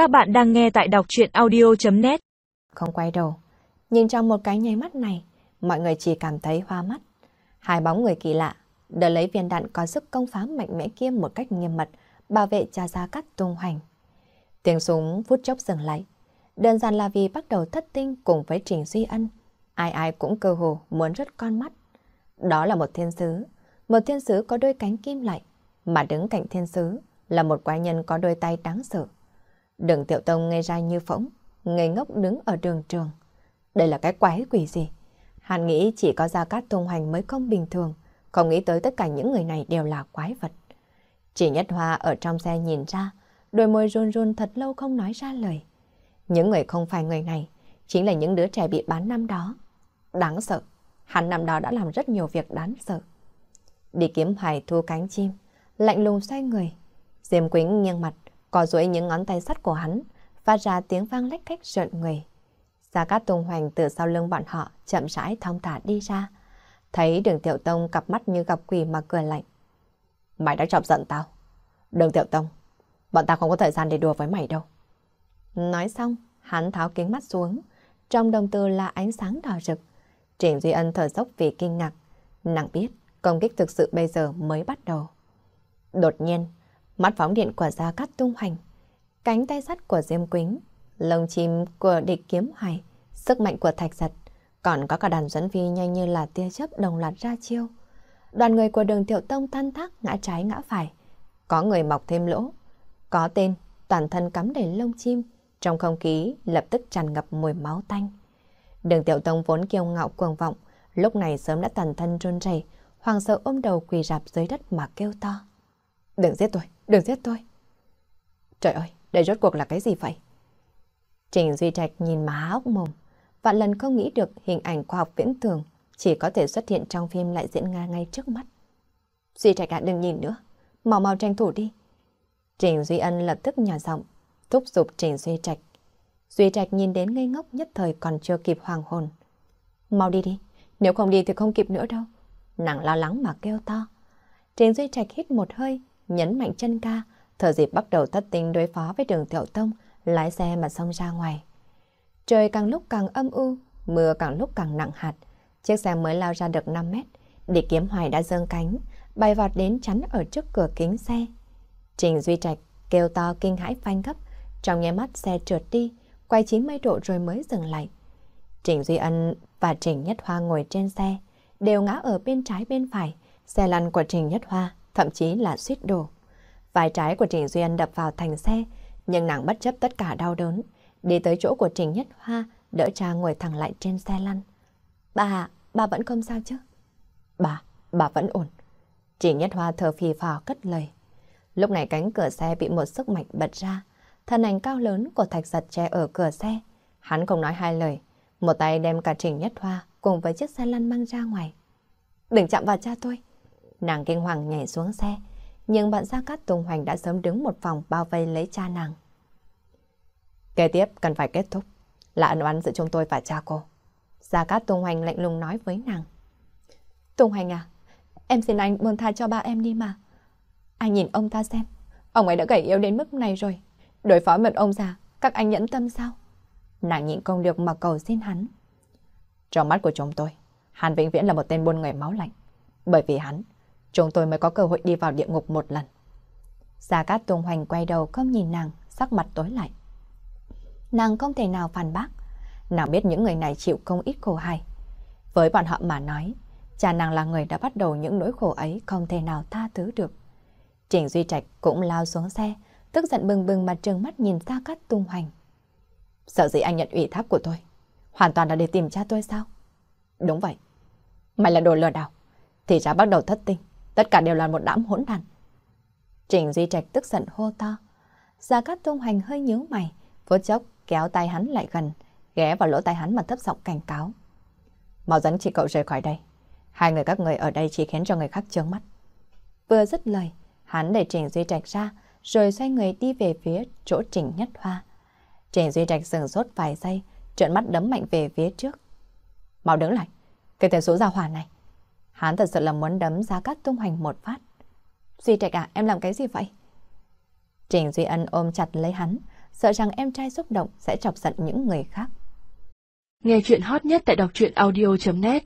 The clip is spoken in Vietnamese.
Các bạn đang nghe tại đọc chuyện audio.net Không quay đầu, nhìn trong một cái nháy mắt này, mọi người chỉ cảm thấy hoa mắt. Hai bóng người kỳ lạ, đỡ lấy viên đạn có sức công phá mạnh mẽ kia một cách nghiêm mật, bảo vệ cha gia cắt tung hoành. Tiếng súng phút chốc dừng lại. Đơn giản là vì bắt đầu thất tinh cùng với Trình Duy Ân. Ai ai cũng cơ hồ muốn rớt con mắt. Đó là một thiên sứ, một thiên sứ có đôi cánh kim lại, mà đứng cạnh thiên sứ là một quái nhân có đôi tay đáng sợ. Đừng tiểu tông ngây ra như phỗng, ngây ngốc đứng ở đường trường. Đây là cái quái quỷ gì? Hắn nghĩ chỉ có Gia Cát thông Hoành mới không bình thường, không nghĩ tới tất cả những người này đều là quái vật. Chỉ nhất hoa ở trong xe nhìn ra, đôi môi run run thật lâu không nói ra lời. Những người không phải người này, chính là những đứa trẻ bị bán năm đó. Đáng sợ, hắn năm đó đã làm rất nhiều việc đáng sợ. Đi kiếm hải thu cánh chim, lạnh lùng xoay người. Diêm Quýnh nghiêng mặt, có duỗi những ngón tay sắt của hắn, phát ra tiếng vang lách cách rợn người. Gia Cát tùng Hoành từ sau lưng bọn họ chậm rãi thong thả đi ra. Thấy đường Tiểu Tông cặp mắt như gặp quỷ mà cười lạnh. Mày đã chọc giận tao. Đường Tiểu Tông, bọn ta không có thời gian để đùa với mày đâu. Nói xong, hắn tháo kính mắt xuống. Trong đồng tử là ánh sáng đỏ rực. Trình Duy Ân thở dốc vì kinh ngạc. Nàng biết công kích thực sự bây giờ mới bắt đầu. Đột nhiên, mắt phóng điện của Gia Cát tung hoành, Cánh tay sắt của Diêm Quýnh, lông chim của địch kiếm hoài, sức mạnh của thạch giật, còn có cả đàn dẫn phi nhanh như là tia chớp đồng loạt ra chiêu. Đoàn người của đường Tiểu Tông tan thác ngã trái ngã phải. Có người mọc thêm lỗ. Có tên, toàn thân cắm đầy lông chim. Trong không khí lập tức tràn ngập mùi máu tanh. Đường Tiểu Tông vốn kiêu ngạo cuồng vọng, lúc này sớm đã toàn thân run rẩy, hoàng sợ ôm đầu quỳ rạp dưới đất mà kêu to. Đừng giết tôi, đừng giết tôi. Trời ơi, đây rốt cuộc là cái gì vậy? Trình Duy Trạch nhìn má hốc mồm, vạn lần không nghĩ được hình ảnh khoa học viễn tưởng chỉ có thể xuất hiện trong phim lại diễn ra ngay trước mắt. Duy Trạch ạ đừng nhìn nữa, mau mau tranh thủ đi. Trình Duy Ân lập tức nhỏ giọng, thúc giục Trình Duy Trạch. Duy Trạch nhìn đến ngây ngốc nhất thời còn chưa kịp hoàng hồn. Mau đi đi, nếu không đi thì không kịp nữa đâu. Nàng lo lắng mà kêu to. Trình Duy Trạch hít một hơi, nhấn mạnh chân ca, thở dịp bắt đầu thất tinh đối phó với đường tiểu tông, lái xe mà xông ra ngoài. Trời càng lúc càng âm u, mưa càng lúc càng nặng hạt. Chiếc xe mới lao ra được 5 mét, để kiếm hoài đã dâng cánh, bay vọt đến chắn ở trước cửa kính xe. Trình Duy Trạch kêu to kinh hãi phanh gấp, trong nháy mắt xe trượt đi, quay 90 độ rồi mới dừng lại. Trình Duy Ân và Trình Nhất Hoa ngồi trên xe, đều ngã ở bên trái bên phải, xe lăn của Trình Nhất Hoa thậm chí là suýt đổ. Vai trái của Trình Duyên đập vào thành xe, nhưng nàng bất chấp tất cả đau đớn, đi tới chỗ của Trình Nhất Hoa, đỡ cha ngồi thẳng lại trên xe lăn. Bà, bà vẫn không sao chứ? Bà, bà vẫn ổn. Trình Nhất Hoa thở phì phò cất lời. Lúc này cánh cửa xe bị một sức mạnh bật ra, thân ảnh cao lớn của thạch giật che ở cửa xe. Hắn không nói hai lời, một tay đem cả Trình Nhất Hoa cùng với chiếc xe lăn mang ra ngoài. Đừng chạm vào cha tôi. Nàng kinh hoàng nhảy xuống xe, nhưng bạn Gia Cát Tùng Hoành đã sớm đứng một phòng bao vây lấy cha nàng. Kế tiếp cần phải kết thúc, là ân oán giữa chúng tôi và cha cô. Gia Cát Tùng Hoành lạnh lùng nói với nàng. Tùng Hoành à, em xin anh buông tha cho ba em đi mà. Anh nhìn ông ta xem, ông ấy đã gầy yếu đến mức này rồi. Đối phó một ông già, các anh nhẫn tâm sao? Nàng nhịn công được mà cầu xin hắn. Trong mắt của chúng tôi, hàn vĩnh viễn là một tên buôn người máu lạnh. Bởi vì hắn, chúng tôi mới có cơ hội đi vào địa ngục một lần. Gia Cát Tùng Hoành quay đầu không nhìn nàng, sắc mặt tối lại. Nàng không thể nào phản bác. Nàng biết những người này chịu không ít khổ hại. Với bọn họ mà nói, cha nàng là người đã bắt đầu những nỗi khổ ấy không thể nào tha thứ được. Trình Duy Trạch cũng lao xuống xe, tức giận bừng bừng mà trừng mắt nhìn Gia Cát Tùng Hoành. Sợ gì anh nhận ủy thác của tôi? Hoàn toàn là để tìm cha tôi sao? Đúng vậy. Mày là đồ lừa đảo. Thì ra bắt đầu thất tinh. Tất cả đều là một đám hỗn đàn. Trình Duy Trạch tức giận hô to. Gia Cát Tung Hành hơi nhíu mày, phút chốc kéo tay hắn lại gần, ghé vào lỗ tai hắn mà thấp giọng cảnh cáo. Mau dẫn chị cậu rời khỏi đây. Hai người các người ở đây chỉ khiến cho người khác trướng mắt. Vừa dứt lời, hắn đẩy Trình Duy Trạch ra, rồi xoay người đi về phía chỗ Trình Nhất Hoa. Trình Duy Trạch sừng sốt vài giây, trợn mắt đấm mạnh về phía trước. Mau đứng lại, cái tên số gia hỏa này. Hắn thật sự là muốn đấm ra cát tung hoành một phát. Duy Trạch à, em làm cái gì vậy? Trình Duy Ân ôm chặt lấy hắn, sợ rằng em trai xúc động sẽ chọc giận những người khác. Nghe chuyện hot nhất tại đọc truyện audio.net